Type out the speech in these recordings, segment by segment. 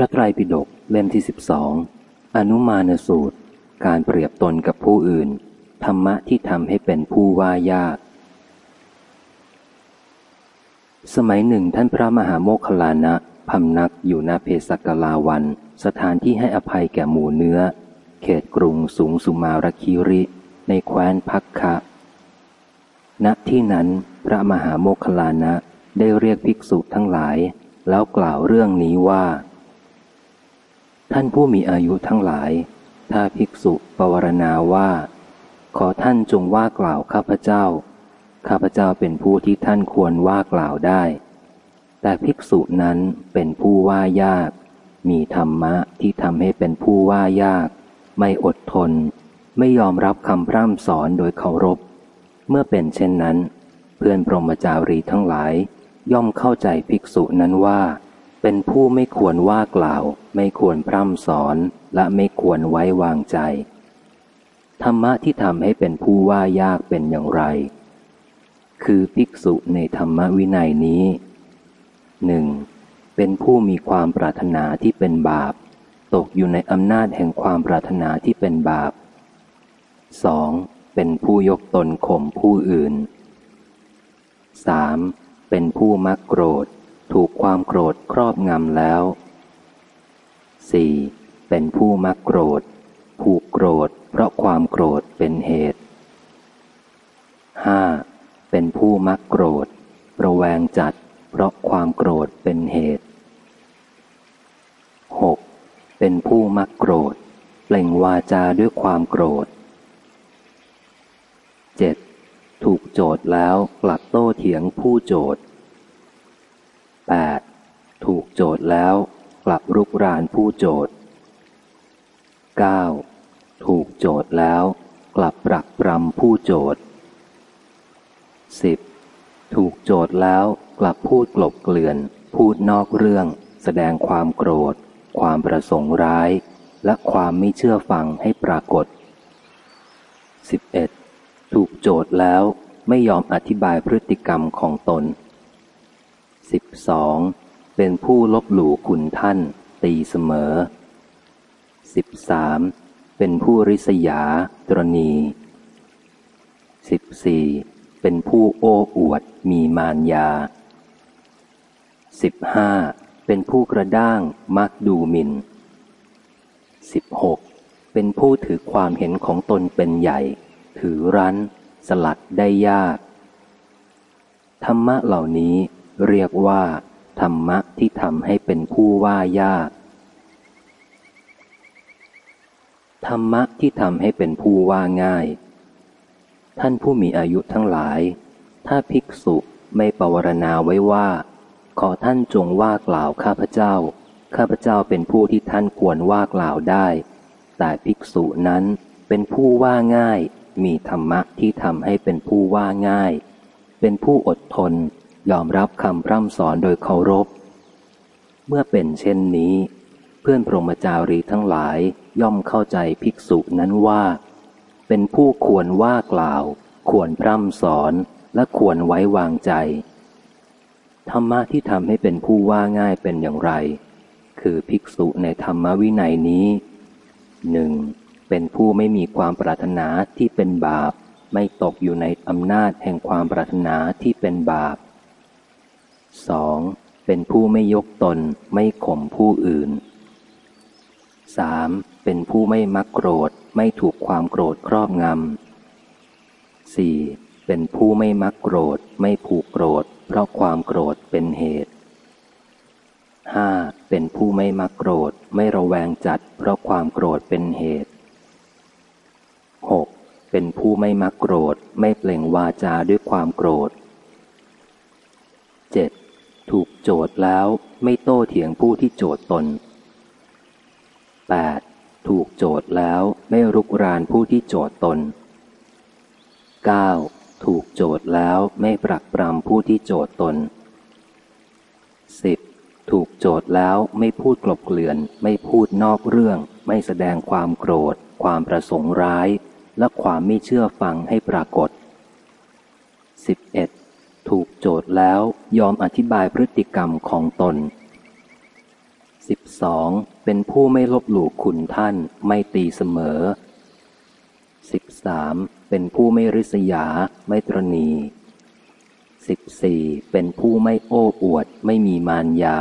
ระไตรปิฎกเล่มที่สิบสองอนุมานสูตร การเปรียบตนกับผู้อื่น ธรรมะที่ทำให้เป็นผู้ว่ายาก สมัยหนึ่งท่านพระมหาโมคคลานะพำนักอยู่ณเพศกลาวัน สถานที่ให้อภัยแก่หมูเนื้อ เขตกรุงสูงสุมารคีริ ในแคว้นพักคะ ณที่นั้นพระมหาโมคคลานะได้เรียกภิกษุทั้งหลาย แล้วกล่าวเรื่องนี้ว่า ท่านผู้มีอายุทั้งหลาย ถ้าภิกษุปวารณาว่า ขอท่านจงว่ากล่าวข้าพเจ้า ข้าพเจ้าเป็นผู้ที่ท่านควรว่ากล่าวได้ แต่ภิกษุนั้นเป็นผู้ว่ายาก มีธรรมะที่ทำให้เป็นผู้ว่ายาก ไม่อดทน ไม่ยอมรับคำพร่ำสอนโดยเคารพ เมื่อเป็นเช่นนั้น เพื่อนพรหมจารีทั้งหลาย ย่อมเข้าใจภิกษุนั้นว่า เป็นผู้ไม่ควรว่ากล่าว ไม่ควรพร่ำสอนและไม่ควรไว้วางใจ ธรรมะที่ทำให้เป็นผู้ว่ายากเป็นอย่างไร คือภิกษุในธรรมวินัยนี้หนึ่งเป็นผู้มีความปรารถนาที่เป็นบาป ตกอยู่ในอำนาจแห่งความปรารถนาที่เป็นบาป 2. เป็นผู้ยกตนข่มผู้อื่น 3. เป็นผู้มักโกรธ ถูกความโกรธครอบงำแล้ว 4. เป็นผู้มักโกรธ ผูกโกรธ เพราะความโกรธเป็นเหตุ 5. เป็นผู้มักโกรธ ระแวงจัด เพราะความโกรธเป็นเหตุ 6. เป็นผู้มักโกรธ เปล่งวาจาด้วยความโกรธ 7. ถูกโจทย์แล้วกลับโต้เถียงผู้โจทย์ 8. ถูกโจทย์แล้วกลับรุกรานผู้โจทย์ 9. ถูกโจทย์แล้วกลับปรักปรำผู้โจทย์ 10. ถูกโจทย์แล้วกลับพูดกลบเกลื่อน พูดนอกเรื่อง แสดงความโกรธ ความประสงค์ร้าย และความไม่เชื่อฟังให้ปรากฏ 11. ถูกโจทย์แล้วไม่ยอมอธิบายพฤติกรรมของตน 12. เป็นผู้ลบหลู่คุณท่าน ตีเสมอ 13. เป็นผู้ริษยาตรณี 14. เป็นผู้โอ้อวดมีมารยา 15. เป็นผู้กระด้างมักดูหมิน่น 16. เป็นผู้ถือความเห็นของตนเป็นใหญ่ ถือรั้น สลัดได้ยาก ธรรมะเหล่านี้ เรียกว่า ธรรมะที่ทำให้เป็นผู้ว่ายาก ธรรมะที่ทำให้เป็นผู้ว่าง่าย ท่านผู้มีอายุทั้งหลาย ถ้าภิกษุไม่ปวารณาไว้ว่า ขอท่านจงว่ากล่าวข้าพเจ้า ข้าพเจ้าเป็นผู้ที่ท่านควรว่ากล่าวได้ แต่ภิกษุนั้นเป็นผู้ว่าง่าย มีธรรมะที่ทำให้เป็นผู้ว่าง่าย เป็นผู้อดทน ยอมรับคำพร่ำสอนโดยเคารพ เมื่อเป็นเช่นนี้ เพื่อนพรหมจารีทั้งหลายย่อมเข้าใจภิกษุนั้นว่า เป็นผู้ควรว่ากล่าว ควรพร่ำสอนและควรไว้วางใจ ธรรมะที่ทำให้เป็นผู้ว่าง่ายเป็นอย่างไร คือภิกษุในธรรมวินัยนี้หนึ่งเป็นผู้ไม่มีความปรารถนาที่เป็นบาป ไม่ตกอยู่ในอำนาจแห่งความปรารถนาที่เป็นบาป 2. เป็นผู้ไม่ยกตนไม่ข่มผู้อื่น 3. เป็นผู้ไม่มักโกรธไม่ถูกความโกรธครอบงำ 4. เป็นผู้ไม่มักโกรธไม่ผูกโกรธ เพราะความโกรธเป็นเหตุ 5. เป็นผู้ไม่มักโกรธไม่ระแวงจัด เพราะความโกรธเป็นเหตุ 6. เป็นผู้ไม่มักโกรธไม่เปล่งวาจาด้วยความโกรธ 7. ถูกโจทย์แล้วไม่โต้เถียงผู้ที่โจทย์ตน 8. ถูกโจทย์แล้วไม่รุกรานผู้ที่โจทย์ตน 9. ถูกโจทย์แล้วไม่ปรักปรำผู้ที่โจทย์ตน 10. ถูกโจทย์แล้วไม่พูดกลบเกลื่อน ไม่พูดนอกเรื่อง ไม่แสดงความโกรธ ความประสงค์ร้าย และความไม่เชื่อฟังให้ปรากฏ 11. ถูกโจทย์แล้วยอมอธิบายพฤติกรรมของตนสิบสองเป็นผู้ไม่ลบหลู่คุณท่านไม่ตีเสมอสิบสามเป็นผู้ไม่ริษยาไม่ตรณีสิบสี่เป็นผู้ไม่โอ้อวดไม่มีมารยา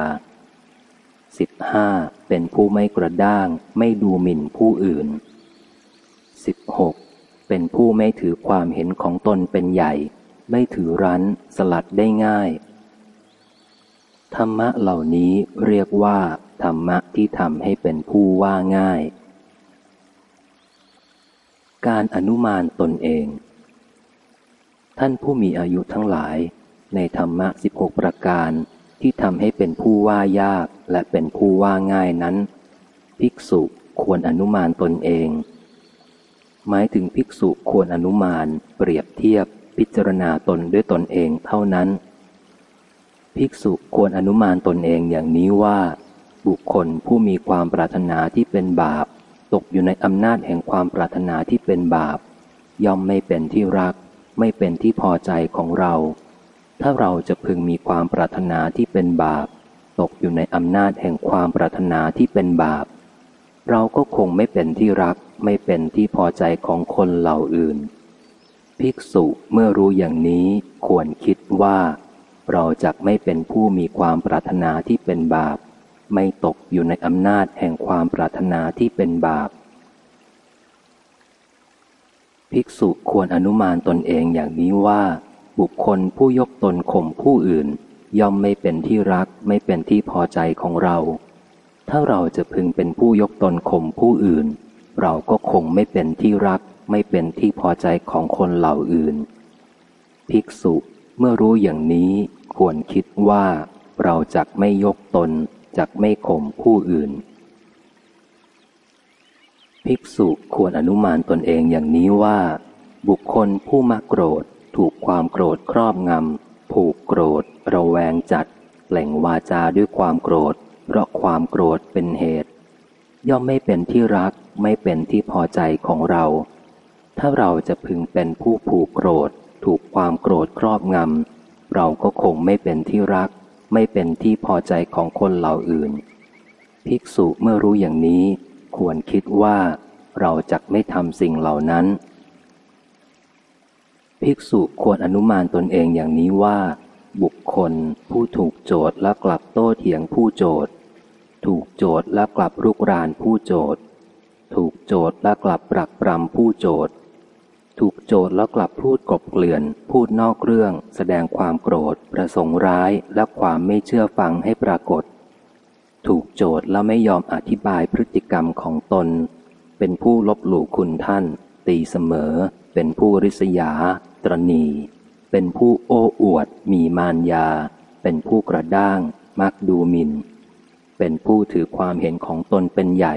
สิบห้าเป็นผู้ไม่กระด้างไม่ดูหมิ่นผู้อื่นสิบหกเป็นผู้ไม่ถือความเห็นของตนเป็นใหญ่ ไม่ถือรั้นสลัดได้ง่าย ธรรมะเหล่านี้เรียกว่า ธรรมะที่ทำให้เป็นผู้ว่าง่าย การอนุมานตนเอง ท่านผู้มีอายุทั้งหลาย ในธรรมะสิบหกประการที่ทำให้เป็นผู้ว่ายากและเป็นผู้ว่าง่ายนั้น ภิกษุควรอนุมานตนเอง หมายถึงภิกษุควรอนุมานเปรียบเทียบ พิจารณาตนด้วยตนเองเท่านั้น ภิกษุควรอนุมานตนเองอย่างนี้ว่า บุคคลผู้มีความปรารถนาที่เป็นบาป ตกอยู่ในอำนาจแห่งความปรารถนาที่เป็นบาป ย่อมไม่เป็นที่รัก ไม่เป็นที่พอใจของเรา ถ้าเราจะพึงมีความปรารถนาที่เป็นบาป ตกอยู่ในอำนาจแห่งความปรารถนาที่เป็นบาป เราก็คงไม่เป็นที่รัก ไม่เป็นที่พอใจของคนเหล่าอื่น ภิกษุเมื่อรู้อย่างนี้ควรคิดว่า เราจะไม่เป็นผู้มีความปรารถนาที่เป็นบาป ไม่ตกอยู่ในอำนาจแห่งความปรารถนาที่เป็นบาป ภิกษุควรอนุมานตนเองอย่างนี้ว่า บุคคลผู้ยกตนข่มผู้อื่น ย่อมไม่เป็นที่รักไม่เป็นที่พอใจของเรา ถ้าเราจะพึงเป็นผู้ยกตนข่มผู้อื่น เราก็คงไม่เป็นที่รัก ไม่เป็นที่พอใจของคนเหล่าอื่น ภิกษุเมื่อรู้อย่างนี้ควรคิดว่าเราจักไม่ยกตนจักไม่ข่มผู้อื่น ภิกษุควรอนุมานตนเองอย่างนี้ว่า บุคคลผู้มาโกรธถูกความโกรธครอบงำผูกโกรธ ระแวงจัดแหล่งวาจาด้วยความโกรธ เพราะความโกรธเป็นเหตุ ย่อมไม่เป็นที่รักไม่เป็นที่พอใจของเรา ถ้าเราจะพึงเป็นผู้ผูกโกรธ ถูกความโกรธครอบงำ เราก็คงไม่เป็นที่รัก ไม่เป็นที่พอใจของคนเหล่าอื่น ภิกษุเมื่อรู้อย่างนี้ ควรคิดว่าเราจะไม่ทำสิ่งเหล่านั้น ภิกษุควรอนุมานตนเองอย่างนี้ว่า บุคคลผู้ถูกโจทย์และกลับโต้เถียงผู้โจทย์ ถูกโจทย์และกลับรุกรานผู้โจทย์ ถูกโจทย์และกลับปรักปรำผู้โจทย์ ถูกโจทย์แล้วกลับพูดกบเกลื่อน พูดนอกเรื่อง แสดงความโกรธ ประสงค์ร้ายและความไม่เชื่อฟังให้ปรากฏ ถูกโจทย์แล้วไม่ยอมอธิบายพฤติกรรมของตน เป็นผู้ลบหลู่คุณท่าน ตีเสมอ เป็นผู้ริษยา ตรณี เป็นผู้โอ้อวด มีมารยา เป็นผู้กระด้าง มักดูหมิน่น เป็นผู้ถือความเห็นของตนเป็นใหญ่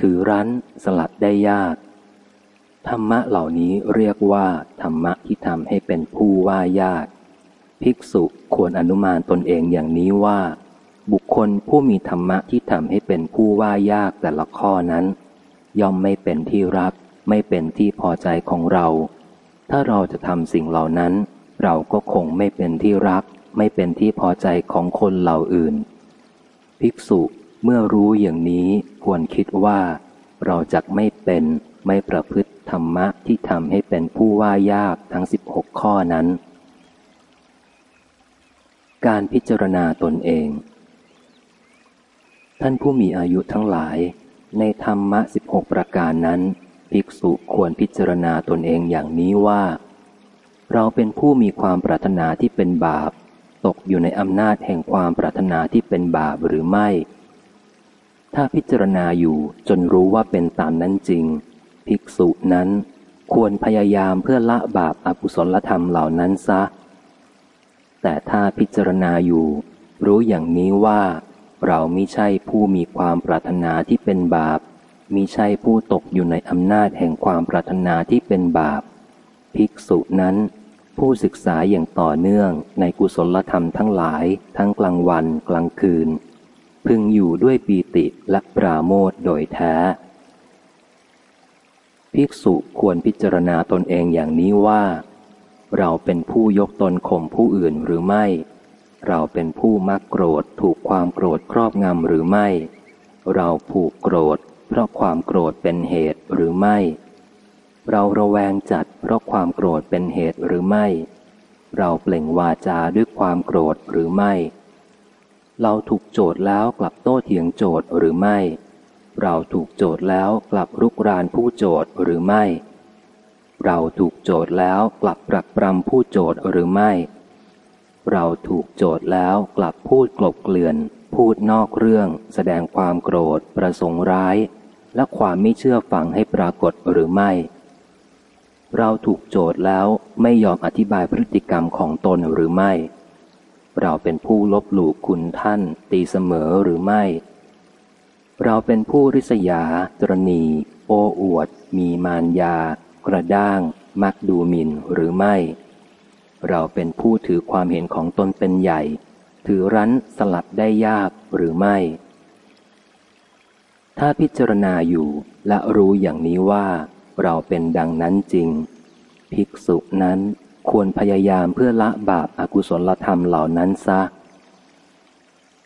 ถือรั้นสลัดได้ยาก ธรรมะเหล่านี้เรียกว่าธรรมะที่ทำให้เป็นผู้ว่ายาก ภิกษุควรอนุมานตนเองอย่างนี้ว่า บุคคลผู้มีธรรมะที่ทำให้เป็นผู้ว่ายากแต่ละข้อนั้น ย่อมไม่เป็นที่รักไม่เป็นที่พอใจของเรา ถ้าเราจะทำสิ่งเหล่านั้น เราก็คงไม่เป็นที่รัก ไม่เป็นที่พอใจของคนเหล่าอื่น ภิกษุเมื่อรู้อย่างนี้ควรคิดว่า เราจะไม่เป็นไม่ประพฤติ ธรรมะที่ทำให้เป็นผู้ว่ายากทั้งสิบหกข้อนั้น การพิจารณาตนเอง ท่านผู้มีอายุทั้งหลาย ในธรรมะสิบหกประการนั้น ภิกษุควรพิจารณาตนเองอย่างนี้ว่า เราเป็นผู้มีความปรารถนาที่เป็นบาป ตกอยู่ในอำนาจแห่งความปรารถนาที่เป็นบาปหรือไม่ ถ้าพิจารณาอยู่จนรู้ว่าเป็นตามนั้นจริง ภิกษุนั้นควรพยายามเพื่อละบาปอากุศลธรรมเหล่านั้นซะ แต่ถ้าพิจารณาอยู่ รู้อย่างนี้ว่า เรามิใช่ผู้มีความปรารถนาที่เป็นบาปมิใช่ผู้ตกอยู่ในอำนาจแห่งความปรารถนาที่เป็นบาป ภิกษุนั้น ผู้ศึกษาอย่างต่อเนื่องในกุศลธรรมทั้งหลายทั้งกลางวันกลางคืน พึงอยู่ด้วยปีติและปราโมทโดยแท้ ภิกษุควรพิจารณาตนเองอย่างนี้ว่า เราเป็นผู้ยกตนข่มผู้อื่นหรือไม่ เราเป็นผู้มักโกรธถูกความโกรธครอบงำหรือไม่ เราผูกโกรธ เพราะความโกรธเป็นเหตุหรือไม่ เราระแวงจัดเพราะความโกรธเป็นเหตุหรือไม่ เราเปล่งวาจาด้วยความโกรธหรือไม่ เราถูกโจทย์แล้วกลับโต้เถียงโจทย์หรือไม่ เราถูกโจทย์แล้วกลับรุกรานผู้โจทย์หรือไม่ เราถูกโจทย์แล้วกลับปรักปรำผู้โจทย์หรือไม่ เราถูกโจทย์แล้วกลับพูดกลบเกลื่อน พูดนอกเรื่อง แสดงความโกรธ ประสงค์ร้าย และความไม่เชื่อฟังให้ปรากฏหรือไม่ เราถูกโจทย์แล้วไม่ยอมอธิบายพฤติกรรมของตนหรือไม่ เราเป็นผู้ลบหลู่คุณท่าน ตีเสมอหรือไม่ เราเป็นผู้ริษยา ตรณี โอ้อวด มีมารยา กระด้าง มักดูหมิ่นหรือไม่ เราเป็นผู้ถือความเห็นของตนเป็นใหญ่ ถือรั้นสลัดได้ยากหรือไม่ ถ้าพิจารณาอยู่และรู้อย่างนี้ว่า เราเป็นดังนั้นจริง ภิกษุนั้นควรพยายามเพื่อละบาปอากุศลธรรมเหล่านั้นซะ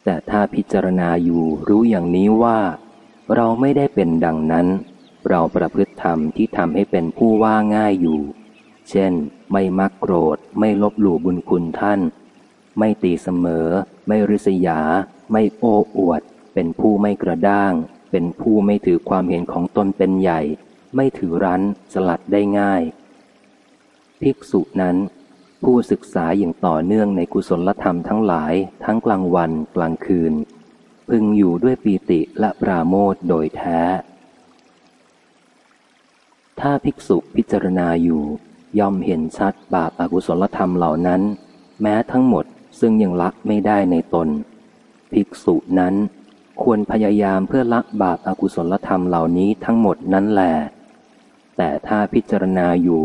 แต่ถ้าพิจารณาอยู่รู้อย่างนี้ว่า เราไม่ได้เป็นดังนั้น เราประพฤติธรรมที่ทำให้เป็นผู้ว่าง่ายอยู่ เช่น ไม่มักโกรธ ไม่ลบหลู่บุญคุณท่าน ไม่ตีเสมอ ไม่ริษยา ไม่โอ้อวด เป็นผู้ไม่กระด้าง เป็นผู้ไม่ถือความเห็นของตนเป็นใหญ่ ไม่ถือรั้นสลัดได้ง่าย ภิกษุนั้น ผู้ศึกษาอย่างต่อเนื่องในกุศลธรรมทั้งหลายทั้งกลางวันกลางคืน พึงอยู่ด้วยปีติและปราโมทโดยแท้ ถ้าภิกษุพิจารณาอยู่ย่อมเห็นชัดบาปอากุศลธรรมเหล่านั้น แม้ทั้งหมดซึ่งยังละไม่ได้ในตน ภิกษุนั้นควรพยายามเพื่อละบาปอากุศลธรรมเหล่านี้ทั้งหมดนั้นแหลแต่ถ้าพิจารณาอยู่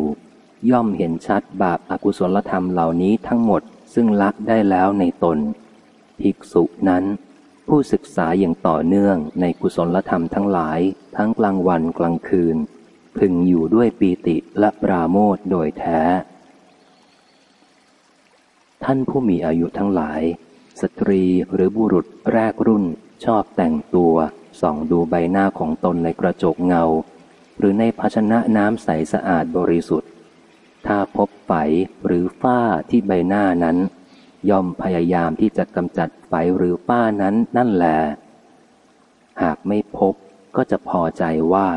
ย่อมเห็นชัดบาปอากุศลธรรมเหล่านี้ทั้งหมดซึ่งละได้แล้วในตน ภิกษุนั้น ผู้ศึกษาอย่างต่อเนื่องในกุศลธรรมทั้งหลาย ทั้งกลางวันกลางคืน พึงอยู่ด้วยปีติและปราโมทโดยแท้ ท่านผู้มีอายุทั้งหลาย สตรีหรือบุรุษแรกรุ่นชอบแต่งตัวส่องดูใบหน้าของตนในกระจกเงา หรือในภาชนะน้ำใสสะอาดบริสุทธิ์ ถ้าพบไฝหรือฝ้าที่ใบหน้านั้น ย่อมพยายามที่จะกำจัดไฝหรือฝ้านั้นนั่นแหละหากไม่พบก็จะพอใจว่า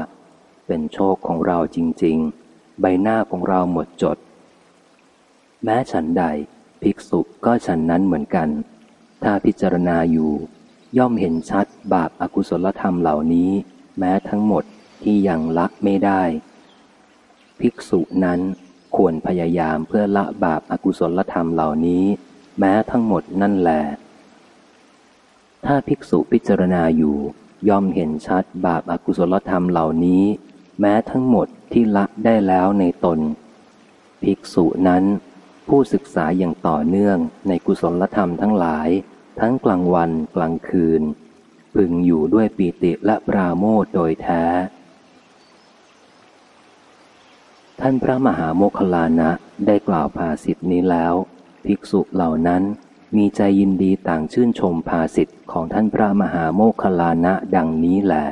เป็นโชคของเราจริง ๆ ใบหน้าของเราหมดจด แม้ฉันใด ภิกษุก็ฉันนั้นเหมือนกัน ถ้าพิจารณาอยู่ ย่อมเห็นชัดบาปอากุศลธรรมเหล่านี้ แม้ทั้งหมดที่ยังละไม่ได้ ภิกษุนั้น ควรพยายามเพื่อละบาปอากุศลธรรมเหล่านี้ แม้ทั้งหมดนั่นแหละถ้าภิกษุพิจารณาอยู่ย่อมเห็นชัดบาปอากุศลธรรมเหล่านี้ แม้ทั้งหมดที่ละได้แล้วในตน ภิกษุนั้น ผู้ศึกษาอย่างต่อเนื่องในกุศลธรรมทั้งหลาย ทั้งกลางวันกลางคืน พึงอยู่ด้วยปีติและปราโมทโดยแท้ ท่านพระมหาโมคลานะได้กล่าวภาสิทธินี้แล้ว ภิกษุเหล่านั้นมีใจยินดีต่างชื่นชมภาสิทธิของท่านพระมหาโมคลานะดังนี้แหละ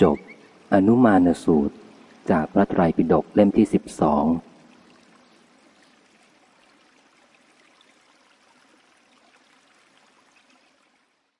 จบ อนุมานสูตร จากพระไตรปิฎกเล่มที่สิบสอง